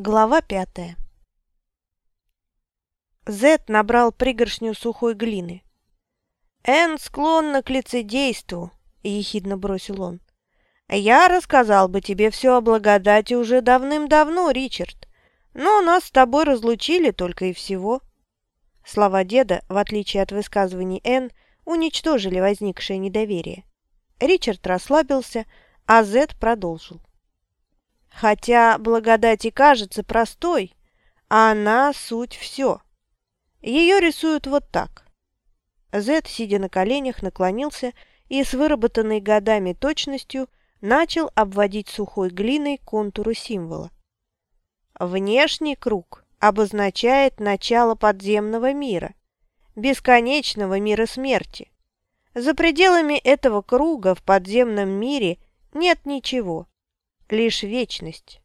Глава пятая Зет набрал пригоршню сухой глины. «Энн склонна к лицедейству», — ехидно бросил он. «Я рассказал бы тебе все о благодати уже давным-давно, Ричард, но нас с тобой разлучили только и всего». Слова деда, в отличие от высказываний Энн, уничтожили возникшее недоверие. Ричард расслабился, а Зет продолжил. Хотя благодать и кажется простой, а она суть все. Ее рисуют вот так. Зет, сидя на коленях, наклонился и с выработанной годами точностью начал обводить сухой глиной контуры символа. Внешний круг обозначает начало подземного мира, бесконечного мира смерти. За пределами этого круга в подземном мире нет ничего, лишь вечность.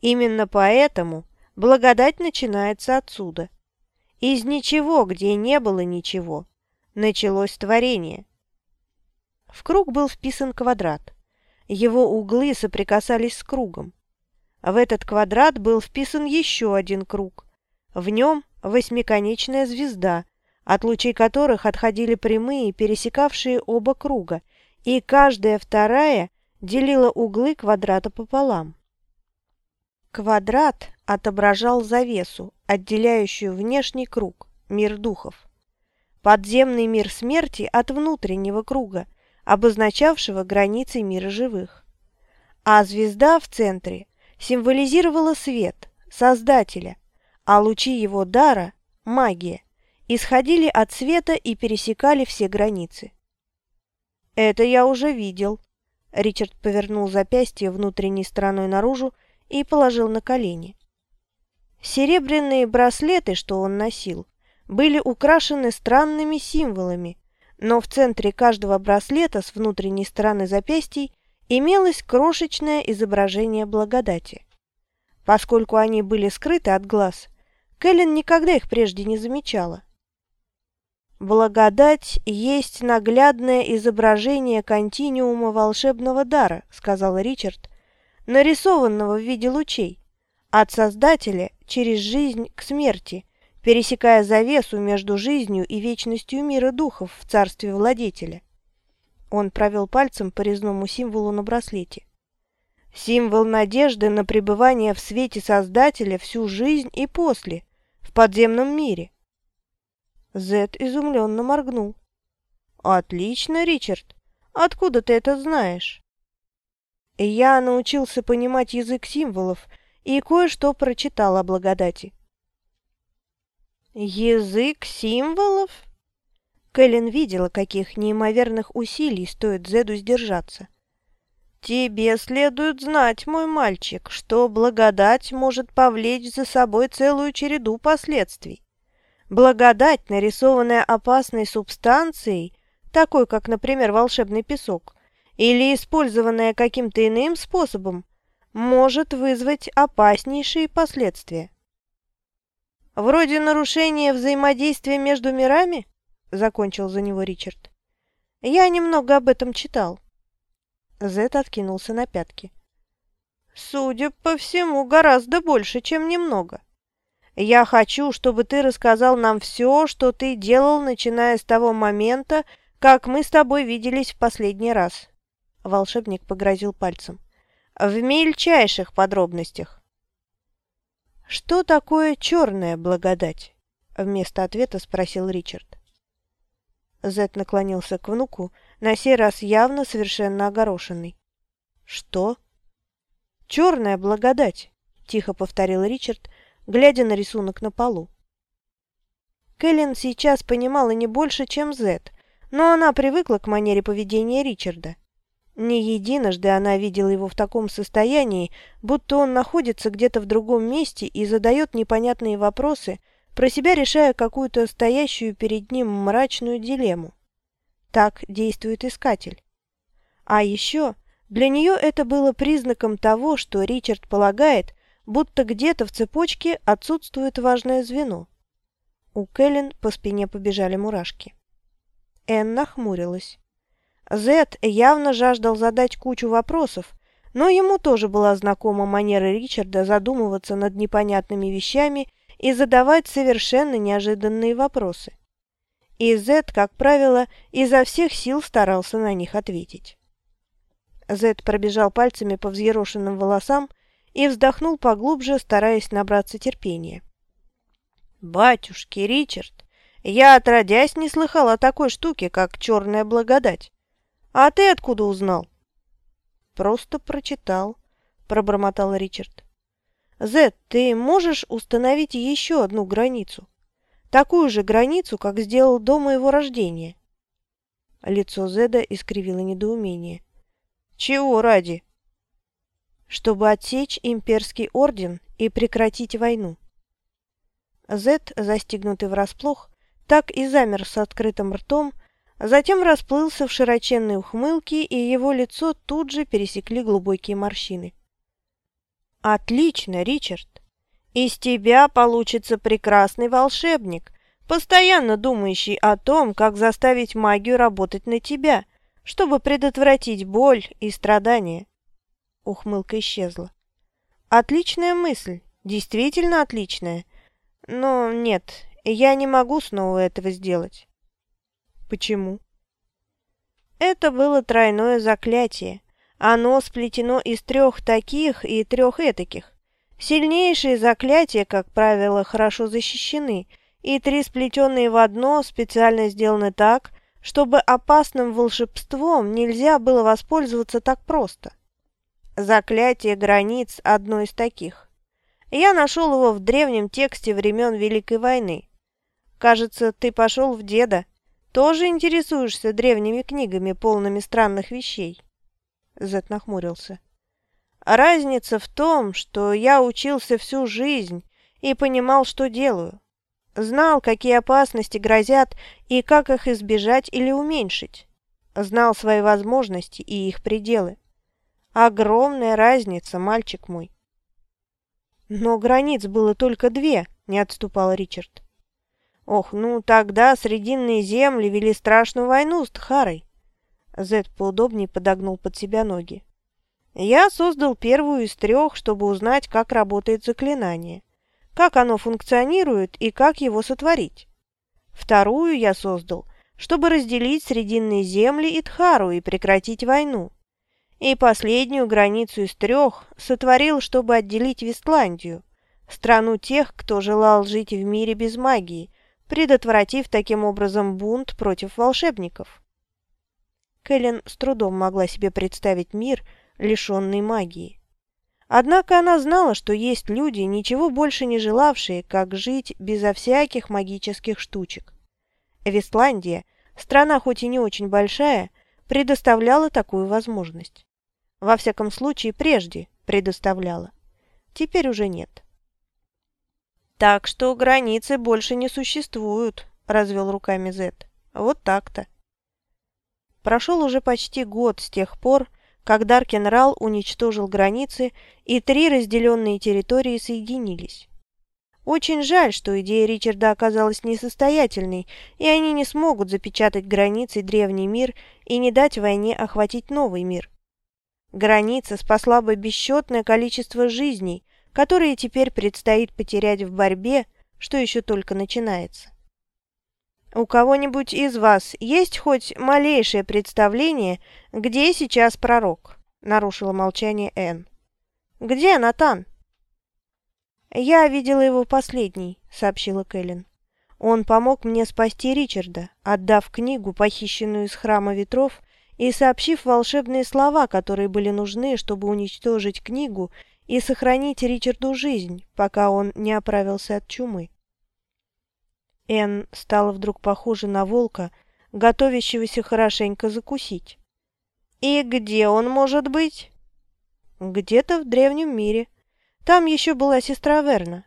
Именно поэтому благодать начинается отсюда. Из ничего, где не было ничего, началось творение. В круг был вписан квадрат. Его углы соприкасались с кругом. В этот квадрат был вписан еще один круг. В нем восьмиконечная звезда, от лучей которых отходили прямые, пересекавшие оба круга, и каждая вторая делила углы квадрата пополам. Квадрат отображал завесу, отделяющую внешний круг, мир духов. Подземный мир смерти от внутреннего круга, обозначавшего границы мира живых. А звезда в центре символизировала свет, Создателя, а лучи его дара – магия, исходили от света и пересекали все границы. «Это я уже видел», Ричард повернул запястье внутренней стороной наружу и положил на колени. Серебряные браслеты, что он носил, были украшены странными символами, но в центре каждого браслета с внутренней стороны запястий имелось крошечное изображение благодати. Поскольку они были скрыты от глаз, Кэлен никогда их прежде не замечала. «Благодать есть наглядное изображение континиума волшебного дара», — сказал Ричард, нарисованного в виде лучей, от Создателя через жизнь к смерти, пересекая завесу между жизнью и вечностью мира духов в царстве владетеля. Он провел пальцем по резному символу на браслете. Символ надежды на пребывание в свете Создателя всю жизнь и после, в подземном мире. Зет изумленно моргнул. «Отлично, Ричард. Откуда ты это знаешь?» Я научился понимать язык символов и кое-что прочитал о благодати. «Язык символов?» Кэлен видела, каких неимоверных усилий стоит Зеду сдержаться. «Тебе следует знать, мой мальчик, что благодать может повлечь за собой целую череду последствий. Благодать, нарисованная опасной субстанцией, такой как, например, волшебный песок, или использованная каким-то иным способом, может вызвать опаснейшие последствия. «Вроде нарушения взаимодействия между мирами?» – закончил за него Ричард. «Я немного об этом читал». Зет откинулся на пятки. «Судя по всему, гораздо больше, чем немного». Я хочу, чтобы ты рассказал нам все, что ты делал, начиная с того момента, как мы с тобой виделись в последний раз». Волшебник погрозил пальцем. «В мельчайших подробностях». «Что такое черная благодать?» Вместо ответа спросил Ричард. Зет наклонился к внуку, на сей раз явно совершенно огорошенный. «Что?» «Черная благодать», — тихо повторил Ричард, глядя на рисунок на полу. Кэлен сейчас понимала не больше, чем Зет, но она привыкла к манере поведения Ричарда. Не единожды она видела его в таком состоянии, будто он находится где-то в другом месте и задает непонятные вопросы, про себя решая какую-то стоящую перед ним мрачную дилемму. Так действует искатель. А еще для нее это было признаком того, что Ричард полагает, будто где-то в цепочке отсутствует важное звено. У Кэлен по спине побежали мурашки. Энн нахмурилась. Зет явно жаждал задать кучу вопросов, но ему тоже была знакома манера Ричарда задумываться над непонятными вещами и задавать совершенно неожиданные вопросы. И Зет, как правило, изо всех сил старался на них ответить. Зет пробежал пальцами по взъерошенным волосам и вздохнул поглубже, стараясь набраться терпения. «Батюшки, Ричард, я отродясь не слыхал о такой штуке, как черная благодать. А ты откуда узнал?» «Просто прочитал», — пробормотал Ричард. «Зет, ты можешь установить еще одну границу? Такую же границу, как сделал до моего рождения?» Лицо Зеда искривило недоумение. «Чего ради?» «Чтобы отсечь имперский орден и прекратить войну». Зед, застигнутый врасплох, так и замер с открытым ртом, затем расплылся в широченной ухмылке, и его лицо тут же пересекли глубокие морщины. «Отлично, Ричард! Из тебя получится прекрасный волшебник, постоянно думающий о том, как заставить магию работать на тебя, чтобы предотвратить боль и страдания». Ухмылка исчезла. «Отличная мысль, действительно отличная. Но нет, я не могу снова этого сделать». «Почему?» Это было тройное заклятие. Оно сплетено из трех таких и трех этаких. Сильнейшие заклятия, как правило, хорошо защищены, и три сплетенные в одно специально сделаны так, чтобы опасным волшебством нельзя было воспользоваться так просто. Заклятие границ – одно из таких. Я нашел его в древнем тексте времен Великой войны. Кажется, ты пошел в деда. Тоже интересуешься древними книгами, полными странных вещей?» Зет нахмурился. «Разница в том, что я учился всю жизнь и понимал, что делаю. Знал, какие опасности грозят и как их избежать или уменьшить. Знал свои возможности и их пределы. Огромная разница, мальчик мой». «Но границ было только две», — не отступал Ричард. «Ох, ну тогда Срединные земли вели страшную войну с Тхарой. Зед поудобнее подогнул под себя ноги. Я создал первую из трех, чтобы узнать, как работает заклинание, как оно функционирует и как его сотворить. Вторую я создал, чтобы разделить Срединные земли и Тхару и прекратить войну. И последнюю границу из трех сотворил, чтобы отделить Вестландию, страну тех, кто желал жить в мире без магии, предотвратив таким образом бунт против волшебников. Кэлен с трудом могла себе представить мир, лишенный магии. Однако она знала, что есть люди, ничего больше не желавшие, как жить безо всяких магических штучек. Вестландия, страна хоть и не очень большая, предоставляла такую возможность. Во всяком случае, прежде предоставляла. Теперь уже нет. «Так что границы больше не существуют», — развел руками Зет. «Вот так-то». Прошел уже почти год с тех пор, как Даркенрал уничтожил границы, и три разделенные территории соединились. Очень жаль, что идея Ричарда оказалась несостоятельной, и они не смогут запечатать границы древний мир и не дать войне охватить новый мир. Граница спасла бы бесчетное количество жизней, которые теперь предстоит потерять в борьбе, что еще только начинается. «У кого-нибудь из вас есть хоть малейшее представление, где сейчас пророк?» — нарушила молчание Энн. «Где Натан?» «Я видела его последний», — сообщила Кэлен. «Он помог мне спасти Ричарда, отдав книгу, похищенную из Храма Ветров, и сообщив волшебные слова, которые были нужны, чтобы уничтожить книгу и сохранить Ричарду жизнь, пока он не оправился от чумы. Энн стала вдруг похожа на волка, готовящегося хорошенько закусить. «И где он может быть?» «Где-то в древнем мире. Там еще была сестра Верна.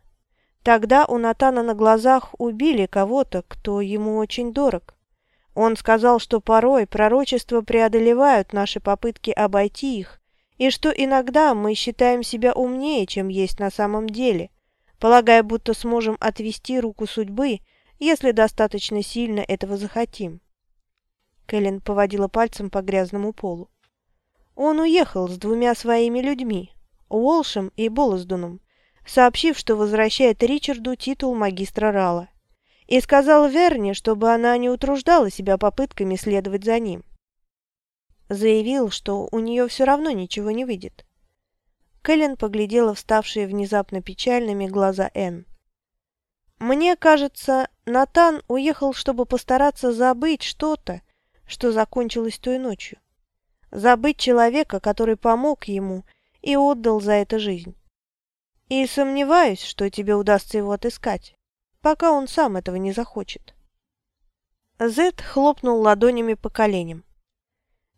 Тогда у Натана на глазах убили кого-то, кто ему очень дорог. Он сказал, что порой пророчества преодолевают наши попытки обойти их, и что иногда мы считаем себя умнее, чем есть на самом деле, полагая, будто сможем отвести руку судьбы если достаточно сильно этого захотим. Кэлен поводила пальцем по грязному полу. Он уехал с двумя своими людьми, Уолшем и Болоздуном, сообщив, что возвращает Ричарду титул магистра Рала, и сказал Верне, чтобы она не утруждала себя попытками следовать за ним. Заявил, что у нее все равно ничего не выйдет. Кэлен поглядела вставшие внезапно печальными глаза Энн. «Мне кажется, Натан уехал, чтобы постараться забыть что-то, что закончилось той ночью. Забыть человека, который помог ему и отдал за это жизнь. И сомневаюсь, что тебе удастся его отыскать, пока он сам этого не захочет». Зет хлопнул ладонями по коленям.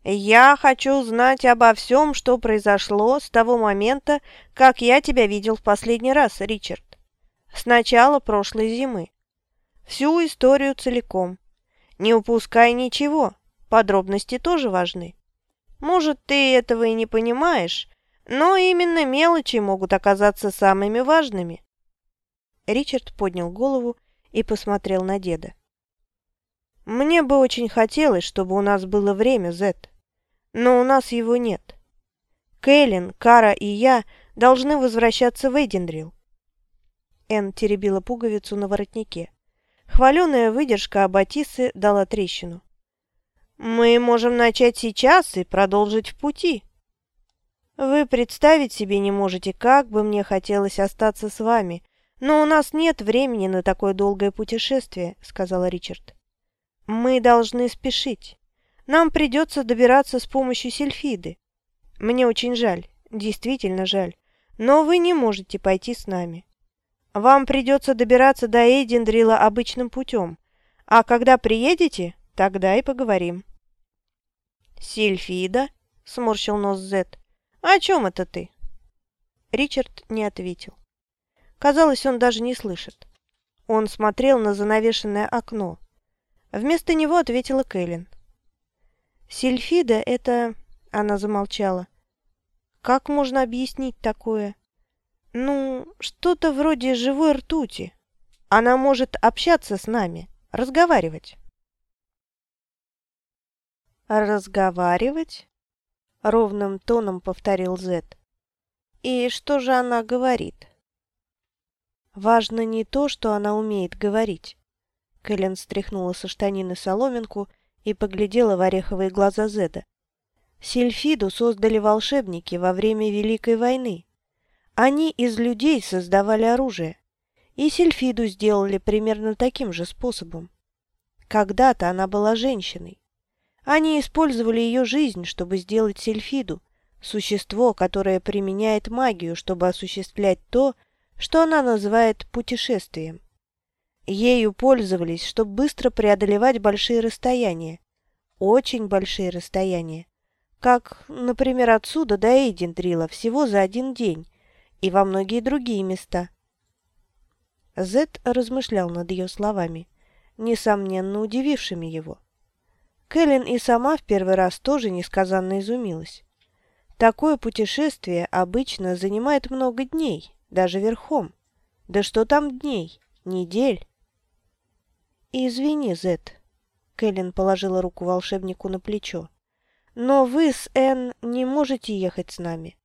«Я хочу знать обо всем, что произошло с того момента, как я тебя видел в последний раз, Ричард. С начала прошлой зимы. Всю историю целиком. Не упускай ничего, подробности тоже важны. Может, ты этого и не понимаешь, но именно мелочи могут оказаться самыми важными». Ричард поднял голову и посмотрел на деда. «Мне бы очень хотелось, чтобы у нас было время, Зет но у нас его нет. Кэлен, Кара и я должны возвращаться в Эйдендрил. Энн теребила пуговицу на воротнике. Хваленая выдержка Аббатисы дала трещину. «Мы можем начать сейчас и продолжить в пути». «Вы представить себе не можете, как бы мне хотелось остаться с вами, но у нас нет времени на такое долгое путешествие», — сказала Ричард. «Мы должны спешить». Нам придется добираться с помощью сельфиды. Мне очень жаль, действительно жаль, но вы не можете пойти с нами. Вам придется добираться до Эйдендрила обычным путем, а когда приедете, тогда и поговорим». «Сильфида?» — сморщил нос Зет. «О чем это ты?» Ричард не ответил. Казалось, он даже не слышит. Он смотрел на занавешенное окно. Вместо него ответила Кэлен. Сильфида — это... Она замолчала. Как можно объяснить такое? Ну, что-то вроде живой ртути. Она может общаться с нами, разговаривать. «Разговаривать?» — ровным тоном повторил Зет. «И что же она говорит?» «Важно не то, что она умеет говорить». Кэлен стряхнула со штанины соломинку и поглядела в ореховые глаза Зеда. Сильфиду создали волшебники во время Великой войны. Они из людей создавали оружие. И Сильфиду сделали примерно таким же способом. Когда-то она была женщиной. Они использовали ее жизнь, чтобы сделать Сильфиду, существо, которое применяет магию, чтобы осуществлять то, что она называет путешествием. Ею пользовались, чтобы быстро преодолевать большие расстояния. Очень большие расстояния. Как, например, отсюда до Эйдендрила всего за один день. И во многие другие места. Зет размышлял над ее словами, несомненно удивившими его. Кэлен и сама в первый раз тоже несказанно изумилась. Такое путешествие обычно занимает много дней, даже верхом. Да что там дней, недель. «Извини, Зет», — Кэлен положила руку волшебнику на плечо, «но вы с Энн не можете ехать с нами.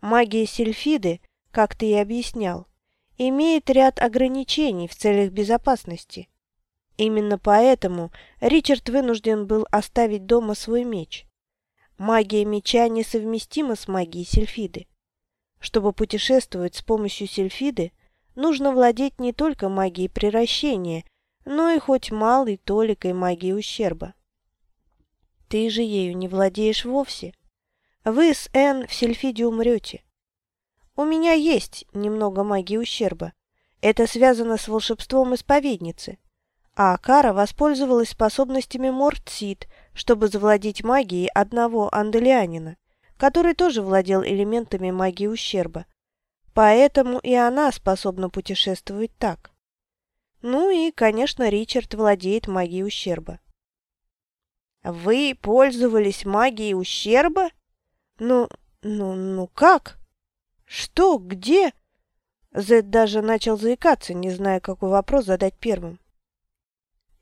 Магия Сильфиды, как ты и объяснял, имеет ряд ограничений в целях безопасности. Именно поэтому Ричард вынужден был оставить дома свой меч. Магия меча несовместима с магией Сильфиды. Чтобы путешествовать с помощью Сильфиды, нужно владеть не только магией приращения – но и хоть малой толикой магии ущерба. Ты же ею не владеешь вовсе. Вы с Энн в Сельфиде умрете. У меня есть немного магии ущерба. Это связано с волшебством исповедницы. А Акара воспользовалась способностями Мортсид, чтобы завладеть магией одного анделианина, который тоже владел элементами магии ущерба. Поэтому и она способна путешествовать так. Ну и, конечно, Ричард владеет магией ущерба. Вы пользовались магией ущерба? Ну, ну, ну как? Что, где? Зед даже начал заикаться, не зная, какой вопрос задать первым.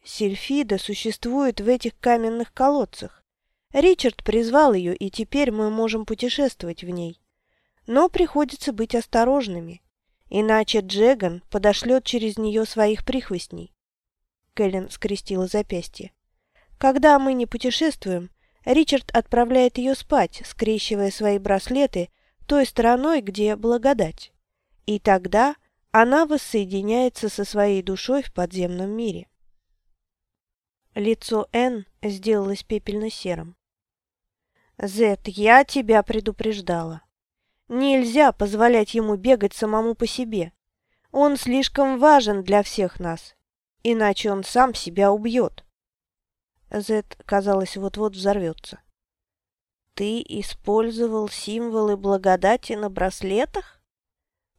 Сильфида существует в этих каменных колодцах. Ричард призвал ее, и теперь мы можем путешествовать в ней. Но приходится быть осторожными, иначе Джеган подошлет через нее своих прихвостней. Кэлен скрестила запястье. Когда мы не путешествуем, Ричард отправляет ее спать, скрещивая свои браслеты той стороной, где благодать. И тогда она воссоединяется со своей душой в подземном мире. Лицо Энн сделалось пепельно-серым. «Зет, я тебя предупреждала. Нельзя позволять ему бегать самому по себе. Он слишком важен для всех нас, иначе он сам себя убьет». Зет, казалось, вот-вот взорвется. «Ты использовал символы благодати на браслетах?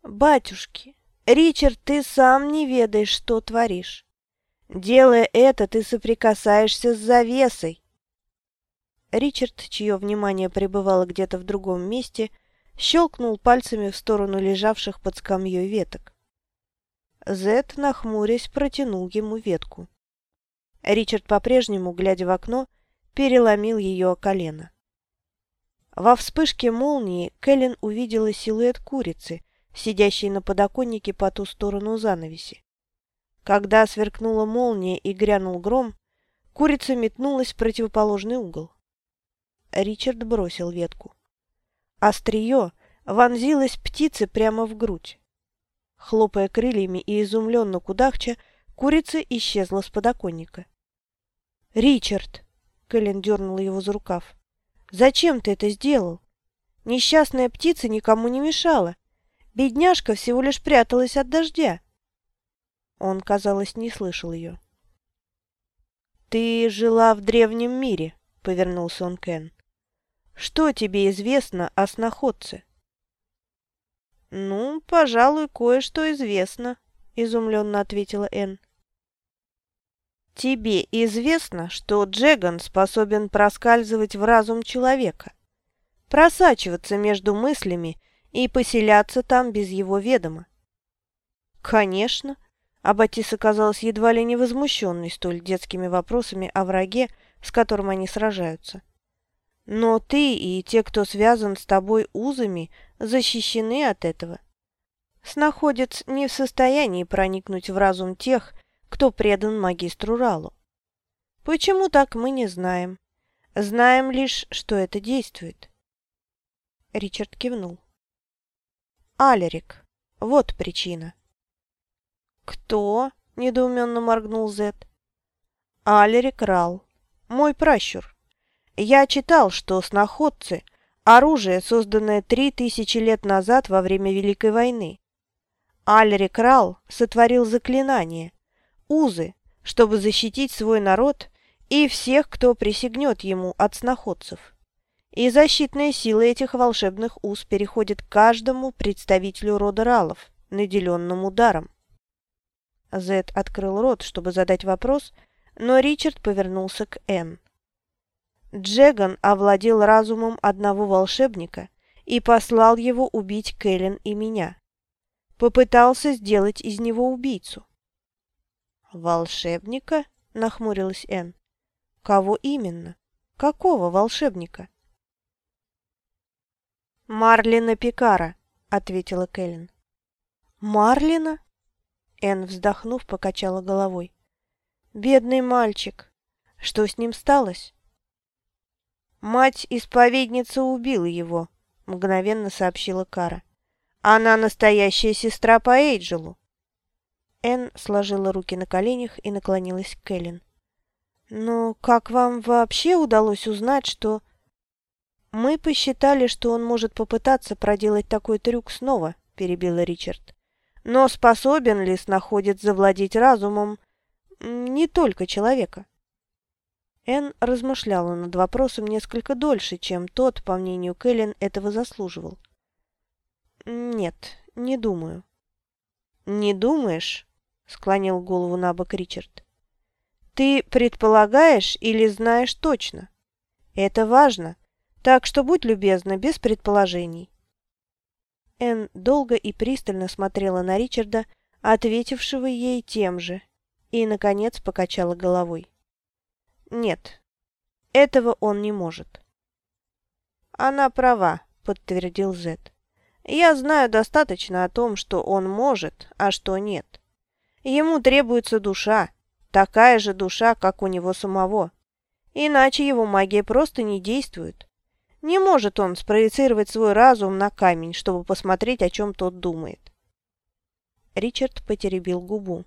Батюшки, Ричард, ты сам не ведаешь, что творишь. Делая это, ты соприкасаешься с завесой, Ричард, чье внимание пребывало где-то в другом месте, щелкнул пальцами в сторону лежавших под скамьей веток. Зет, нахмурясь, протянул ему ветку. Ричард, по-прежнему, глядя в окно, переломил ее о колено. Во вспышке молнии Кэлен увидела силуэт курицы, сидящей на подоконнике по ту сторону занавеси. Когда сверкнула молния и грянул гром, курица метнулась в противоположный угол. Ричард бросил ветку. Острие вонзилось птице прямо в грудь. Хлопая крыльями и изумленно кудахча, курица исчезла с подоконника. «Ричард!» — Кэлен дернула его за рукав. «Зачем ты это сделал? Несчастная птица никому не мешала. Бедняжка всего лишь пряталась от дождя». Он, казалось, не слышал ее. «Ты жила в древнем мире», — повернулся он к Энн. Что тебе известно о сноходце?» «Ну, пожалуй, кое-что известно», — изумленно ответила Энн. «Тебе известно, что Джеган способен проскальзывать в разум человека, просачиваться между мыслями и поселяться там без его ведома?» «Конечно», — Аббатис оказалась едва ли не возмущенной столь детскими вопросами о враге, с которым они сражаются. Но ты и те, кто связан с тобой узами, защищены от этого. Снаходец не в состоянии проникнуть в разум тех, кто предан магистру Ралу. Почему так, мы не знаем. Знаем лишь, что это действует. Ричард кивнул. Алерик. Вот причина. «Кто?» – недоуменно моргнул Зет. «Алерик Рал. Мой пращур. Я читал, что сноходцы – оружие, созданное три тысячи лет назад во время Великой войны. Альрик Рал сотворил заклинание, узы, чтобы защитить свой народ и всех, кто присягнет ему от сноходцев. И защитная сила этих волшебных уз переходит каждому представителю рода Ралов, наделенному даром. Зед открыл рот, чтобы задать вопрос, но Ричард повернулся к Энн. Джеган овладел разумом одного волшебника и послал его убить Кэлен и меня. Попытался сделать из него убийцу. «Волшебника?» – нахмурилась Энн. «Кого именно? Какого волшебника?» «Марлина Пикара», – ответила Кэлен. «Марлина?» Энн, вздохнув, покачала головой. «Бедный мальчик. Что с ним сталось?» «Мать-исповедница убила его», — мгновенно сообщила Кара. «Она настоящая сестра по Эйджелу». Энн сложила руки на коленях и наклонилась к Эллен. «Но как вам вообще удалось узнать, что...» «Мы посчитали, что он может попытаться проделать такой трюк снова», — перебила Ричард. «Но способен ли снаходец завладеть разумом не только человека?» Энн размышляла над вопросом несколько дольше, чем тот, по мнению Кэлен, этого заслуживал. «Нет, не думаю». «Не думаешь?» — склонил голову на бок Ричард. «Ты предполагаешь или знаешь точно? Это важно, так что будь любезна, без предположений». Энн долго и пристально смотрела на Ричарда, ответившего ей тем же, и, наконец, покачала головой. Нет, Этого он не может. Она права, подтвердил Зет. Я знаю достаточно о том, что он может, а что нет. Ему требуется душа, такая же душа, как у него самого. Иначе его магия просто не действует. Не может он спроецировать свой разум на камень, чтобы посмотреть, о чем тот думает. Ричард потеребил губу.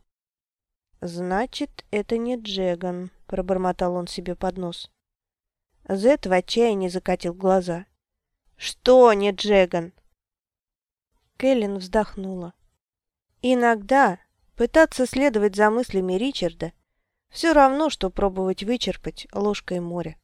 «Значит, это не Джеган», — пробормотал он себе под нос. Зет в отчаянии закатил глаза. «Что не Джеган?» Кэлен вздохнула. «Иногда пытаться следовать за мыслями Ричарда все равно, что пробовать вычерпать ложкой море».